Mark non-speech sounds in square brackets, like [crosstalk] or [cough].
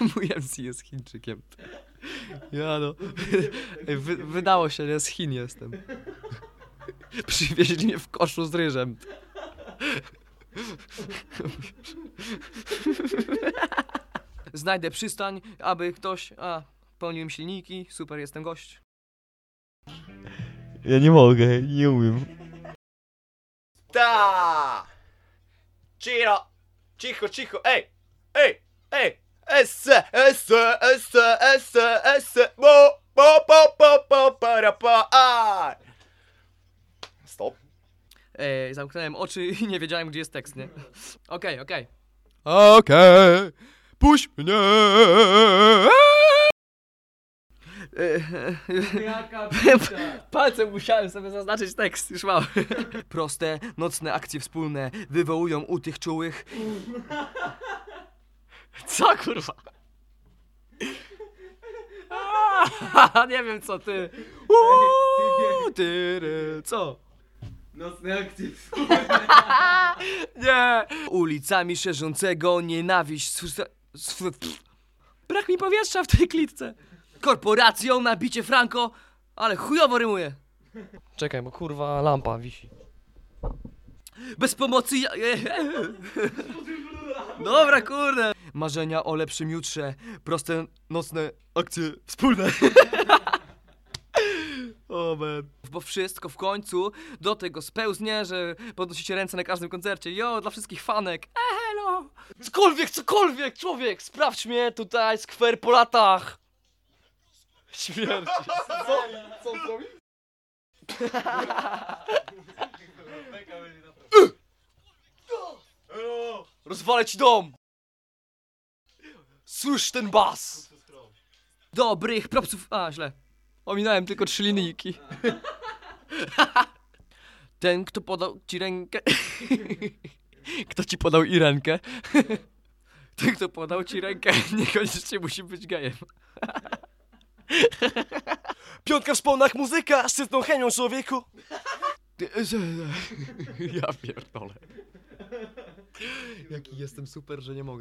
Mój MC jest Chińczykiem. Ja no. Ej, Wy, wydało się, że z Chin jestem. Przywieźli mnie w koszu z ryżem. Znajdę przystań, aby ktoś. A, pełniłem silniki, super, jestem gość. Ja nie mogę, nie umiem. Ta! Cicho! Cicho, cicho, ej! Ej! Ej! Esse, esse, esse, esse, esse, bo, bo, bo, bo, bo, para, pa, a! Stop. Ej, zamknąłem oczy i nie wiedziałem, gdzie jest tekst, nie? Okej, okej. Okej, puść mnie. [laughs] Palcem musiałem sobie zaznaczyć tekst, już mam. Proste, nocne akcje wspólne wywołują u tych czułych... [laughs] Co kurwa? A, [laughs] nie wiem co ty. Uuu, ty, ry, co? Nocne akcje [laughs] Nie! Ulicami szerzącego nienawiść. pff. Brak mi powietrza w tej klitce. Korporacją nabicie Franco, ale chujowo rymuje. Czekaj, bo kurwa lampa wisi. Bez pomocy ja... [laughs] Dobra, kurde. Marzenia o lepszym jutrze. Proste, nocne akcje wspólne. [laughs] O man. Bo wszystko w końcu do tego spełznie, że podnosicie ręce na każdym koncercie. Jo, dla wszystkich fanek. E, hello. Cokolwiek, cokolwiek, człowiek, sprawdź mnie tutaj, skwer po latach. Śmierć. Co? Co zrobił? [laughs] Rozwalę ci dom! Słysz ten bas! Dobrych propsów... A, źle. Ominąłem tylko trzy linijki. [laughs] Ten, kto podał ci rękę... [laughs] Kto ci podał i rękę? [laughs] Ten, kto podał ci rękę, niekoniecznie musi być gejem. Piątka w szponach, muzyka, szczytną chemią człowieku. Ja pierdolę. Jaki jestem super, że nie mogę.